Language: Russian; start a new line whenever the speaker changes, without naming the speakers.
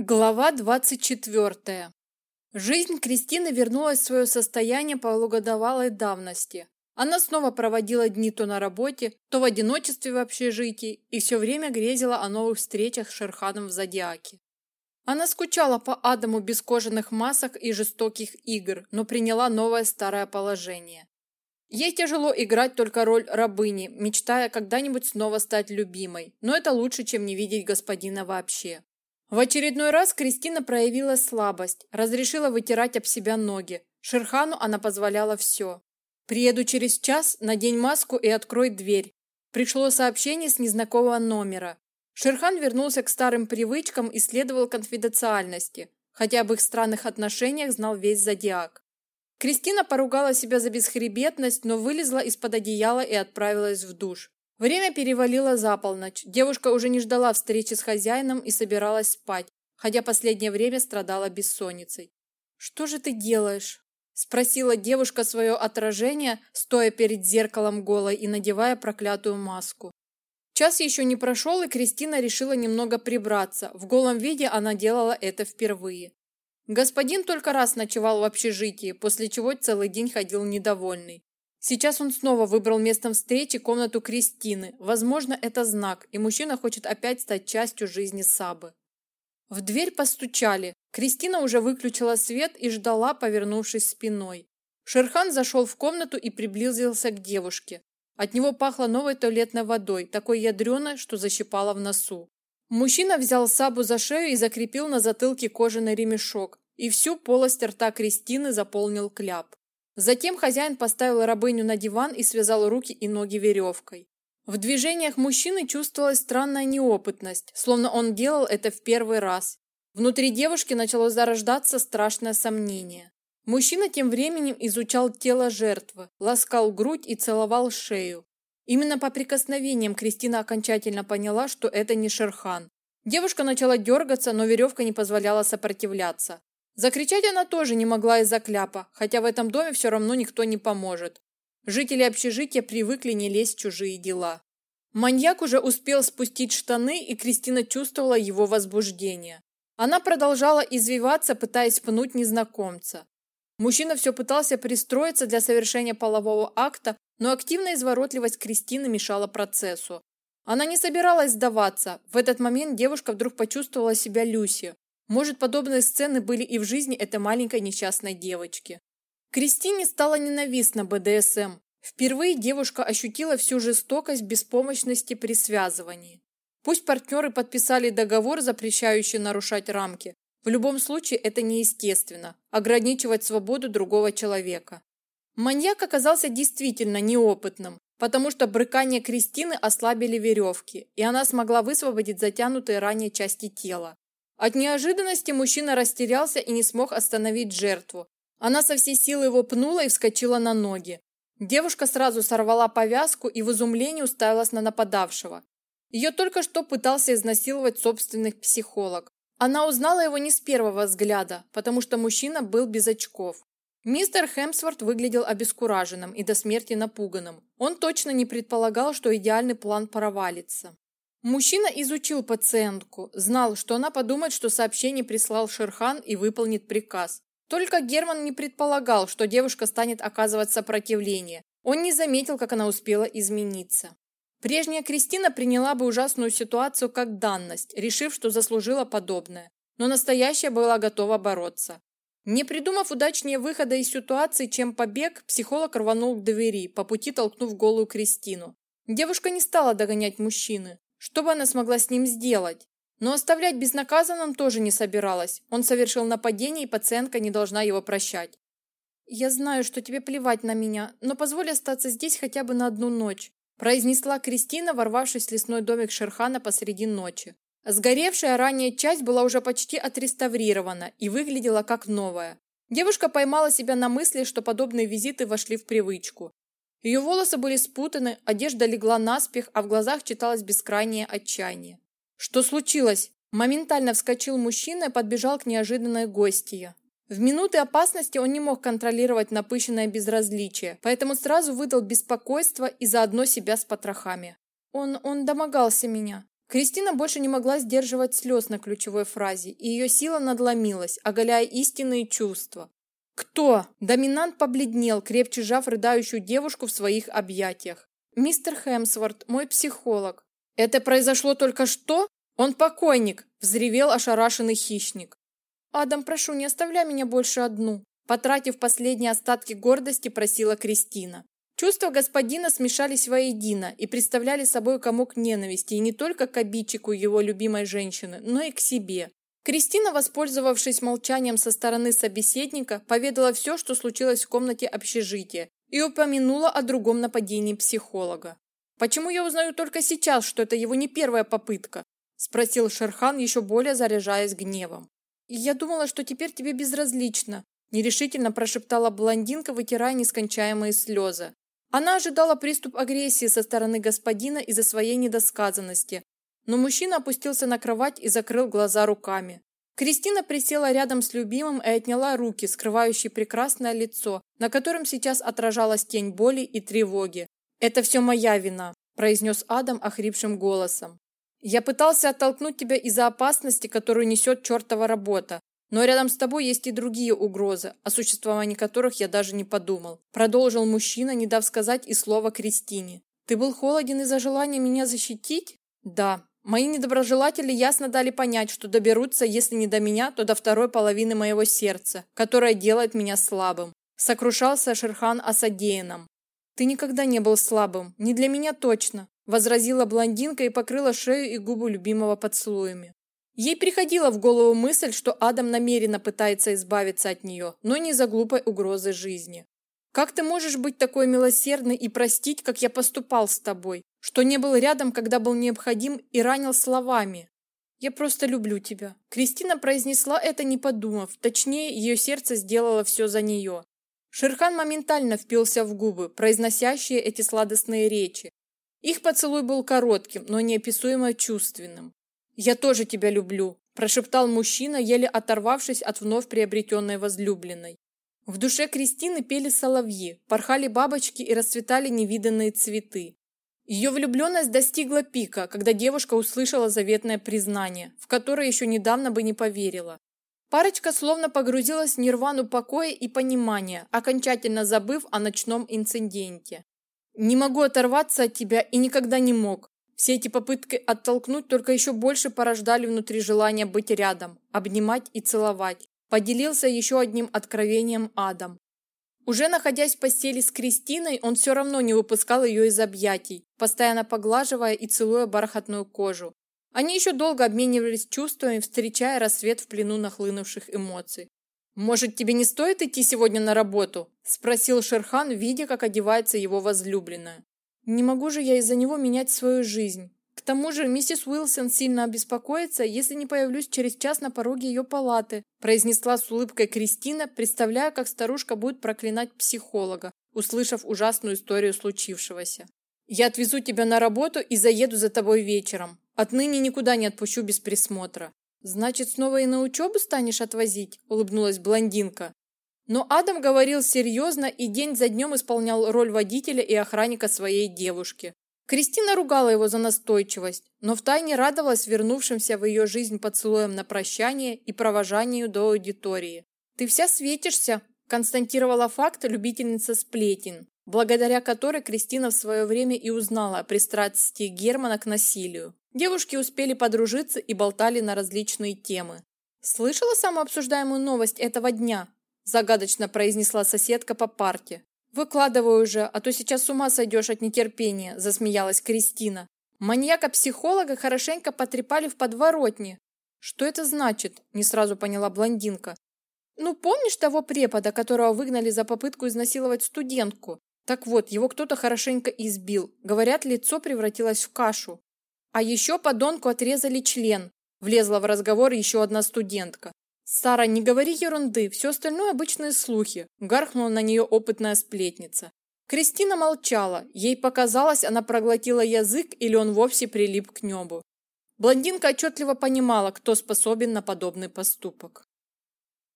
Глава 24. Жизнь Кристины вернулась в свое состояние полугодовалой давности. Она снова проводила дни то на работе, то в одиночестве в общежитии и все время грезила о новых встречах с Шерханом в Зодиаке. Она скучала по Адаму без кожаных масок и жестоких игр, но приняла новое старое положение. Ей тяжело играть только роль рабыни, мечтая когда-нибудь снова стать любимой, но это лучше, чем не видеть господина вообще. В очередной раз Кристина проявила слабость, разрешила вытирать об себя ноги. Шерхану она позволяла все. «Приеду через час, надень маску и открой дверь». Пришло сообщение с незнакомого номера. Шерхан вернулся к старым привычкам и следовал конфиденциальности, хотя об их странных отношениях знал весь зодиак. Кристина поругала себя за бесхребетность, но вылезла из-под одеяла и отправилась в душ. Время перевалило за полночь. Девушка уже не ждала встречи с хозяином и собиралась спать, хотя последнее время страдала бессонницей. «Что же ты делаешь?» – спросила девушка свое отражение, стоя перед зеркалом голой и надевая проклятую маску. Час еще не прошел, и Кристина решила немного прибраться. В голом виде она делала это впервые. Господин только раз ночевал в общежитии, после чего целый день ходил недовольный. Сейчас он снова выбрал местом встречи комнату Кристины. Возможно, это знак, и мужчина хочет опять стать частью жизни Сабы. В дверь постучали. Кристина уже выключила свет и ждала, повернувшись спиной. Шерхан зашел в комнату и приблизился к девушке. От него пахло новой туалетной водой, такой ядреной, что защипало в носу. Мужчина взял Сабу за шею и закрепил на затылке кожаный ремешок, и всю полость рта Кристины заполнил кляп. Затем хозяин поставил рабыню на диван и связал руки и ноги веревкой. В движениях мужчины чувствовалась странная неопытность, словно он делал это в первый раз. Внутри девушки начало зарождаться страшное сомнение. Мужчина тем временем изучал тело жертвы, ласкал грудь и целовал шею. Именно по прикосновениям Кристина окончательно поняла, что это не Шерхан. Девушка начала дергаться, но веревка не позволяла сопротивляться. Закричать она тоже не могла из-за кляпа, хотя в этом доме все равно никто не поможет. Жители общежития привыкли не лезть в чужие дела. Маньяк уже успел спустить штаны, и Кристина чувствовала его возбуждение. Она продолжала извиваться, пытаясь пнуть незнакомца. Мужчина все пытался пристроиться для совершения полового акта, но активная изворотливость Кристины мешала процессу. Она не собиралась сдаваться. В этот момент девушка вдруг почувствовала себя Люси. Может, подобные сцены были и в жизни этой маленькой несчастной девочки. Кристине стало ненавистно БДСМ. Впервые девушка ощутила всю жестокость беспомощности при связывании. Пусть партнеры подписали договор, запрещающий нарушать рамки, в любом случае это неестественно – ограничивать свободу другого человека. Маньяк оказался действительно неопытным, потому что брыкания Кристины ослабили веревки, и она смогла высвободить затянутые ранее части тела. От неожиданности мужчина растерялся и не смог остановить жертву. Она со всей силы его пнула и вскочила на ноги. Девушка сразу сорвала повязку и в изумлении уставилась на нападавшего. Ее только что пытался изнасиловать собственный психолог. Она узнала его не с первого взгляда, потому что мужчина был без очков. Мистер Хемсворт выглядел обескураженным и до смерти напуганным. Он точно не предполагал, что идеальный план провалится. Мужчина изучил пациентку, знал, что она подумает, что сообщение прислал Шерхан и выполнит приказ. Только Герман не предполагал, что девушка станет оказывать сопротивление. Он не заметил, как она успела измениться. Прежняя Кристина приняла бы ужасную ситуацию как данность, решив, что заслужила подобное. Но настоящая была готова бороться. Не придумав удачнее выхода из ситуации, чем побег, психолог рванул к двери, по пути толкнув голую Кристину. Девушка не стала догонять мужчины. Что бы она смогла с ним сделать? Но оставлять безнаказанным тоже не собиралась. Он совершил нападение, и пациентка не должна его прощать. «Я знаю, что тебе плевать на меня, но позволь остаться здесь хотя бы на одну ночь», произнесла Кристина, ворвавшись в лесной домик Шерхана посреди ночи. Сгоревшая ранее часть была уже почти отреставрирована и выглядела как новая. Девушка поймала себя на мысли, что подобные визиты вошли в привычку. Ее волосы были спутаны, одежда легла наспех, а в глазах читалось бескрайнее отчаяние. Что случилось? Моментально вскочил мужчина и подбежал к неожиданной гостье. В минуты опасности он не мог контролировать напыщенное безразличие, поэтому сразу выдал беспокойство и заодно себя с потрохами. Он он домогался меня. Кристина больше не могла сдерживать слез на ключевой фразе, и ее сила надломилась, оголяя истинные чувства. «Кто?» Доминант побледнел, крепче сжав рыдающую девушку в своих объятиях. «Мистер Хемсворт, мой психолог». «Это произошло только что? Он покойник!» – взревел ошарашенный хищник. «Адам, прошу, не оставляй меня больше одну!» Потратив последние остатки гордости, просила Кристина. Чувства господина смешались воедино и представляли собой комок ненависти и не только к обидчику его любимой женщины, но и к себе. Кристина, воспользовавшись молчанием со стороны собеседника, поведала все, что случилось в комнате общежития, и упомянула о другом нападении психолога. «Почему я узнаю только сейчас, что это его не первая попытка?» – спросил Шерхан, еще более заряжаясь гневом. «Я думала, что теперь тебе безразлично», – нерешительно прошептала блондинка, вытирая нескончаемые слезы. Она ожидала приступ агрессии со стороны господина из-за своей недосказанности, но мужчина опустился на кровать и закрыл глаза руками. Кристина присела рядом с любимым и отняла руки, скрывающие прекрасное лицо, на котором сейчас отражалась тень боли и тревоги. «Это все моя вина», – произнес Адам охрипшим голосом. «Я пытался оттолкнуть тебя из-за опасности, которую несет чертова работа. Но рядом с тобой есть и другие угрозы, о существовании которых я даже не подумал. Продолжил мужчина, не дав сказать и слова Кристине. Ты был холоден из-за желания меня защитить? Да. Мои недоброжелатели ясно дали понять, что доберутся, если не до меня, то до второй половины моего сердца, которая делает меня слабым. Сокрушался Шерхан о. Ты никогда не был слабым, не для меня точно, возразила блондинка и покрыла шею и губы любимого поцелуями. Ей приходила в голову мысль, что Адам намеренно пытается избавиться от нее, но не за глупой угрозы жизни. Как ты можешь быть такой милосердной и простить, как я поступал с тобой, что не был рядом, когда был необходим и ранил словами? Я просто люблю тебя. Кристина произнесла это не подумав, точнее, ее сердце сделало все за нее. Шерхан моментально впился в губы, произносящие эти сладостные речи. Их поцелуй был коротким, но неописуемо чувственным. «Я тоже тебя люблю», – прошептал мужчина, еле оторвавшись от вновь приобретенной возлюбленной. В душе Кристины пели соловьи, порхали бабочки и расцветали невиданные цветы. Ее влюбленность достигла пика, когда девушка услышала заветное признание, в которое еще недавно бы не поверила. Парочка словно погрузилась в нирвану покоя и понимания, окончательно забыв о ночном инциденте. «Не могу оторваться от тебя и никогда не мог. Все эти попытки оттолкнуть только еще больше порождали внутри желание быть рядом, обнимать и целовать. Поделился еще одним откровением Адам. Уже находясь в постели с Кристиной, он все равно не выпускал ее из объятий, постоянно поглаживая и целуя бархатную кожу. Они еще долго обменивались чувствами, встречая рассвет в плену нахлынувших эмоций. «Может, тебе не стоит идти сегодня на работу?» – спросил Шерхан, видя, как одевается его возлюбленная. Не могу же я из-за него менять свою жизнь. К тому же миссис Уилсон сильно обеспокоится, если не появлюсь через час на пороге ее палаты, произнесла с улыбкой Кристина, представляя, как старушка будет проклинать психолога, услышав ужасную историю случившегося. Я отвезу тебя на работу и заеду за тобой вечером. Отныне никуда не отпущу без присмотра. Значит, снова и на учебу станешь отвозить, улыбнулась блондинка. Но Адам говорил серьезно и день за днем исполнял роль водителя и охранника своей девушки. Кристина ругала его за настойчивость, но втайне радовалась вернувшимся в ее жизнь поцелуям на прощание и провожанию до аудитории. «Ты вся светишься», – констатировала факт любительница сплетен, благодаря которой Кристина в свое время и узнала о пристрастии Германа к насилию. Девушки успели подружиться и болтали на различные темы. «Слышала самую обсуждаемую новость этого дня?» загадочно произнесла соседка по парке. Выкладывай уже, а то сейчас с ума сойдешь от нетерпения, засмеялась Кристина. Маньяка-психолога хорошенько потрепали в подворотне. Что это значит? Не сразу поняла блондинка. Ну, помнишь того препода, которого выгнали за попытку изнасиловать студентку? Так вот, его кто-то хорошенько избил. Говорят, лицо превратилось в кашу. А еще подонку отрезали член. Влезла в разговор еще одна студентка. «Сара, не говори ерунды, все остальное обычные слухи», – гаркнула на нее опытная сплетница. Кристина молчала, ей показалось, она проглотила язык или он вовсе прилип к небу. Блондинка отчетливо понимала, кто способен на подобный поступок.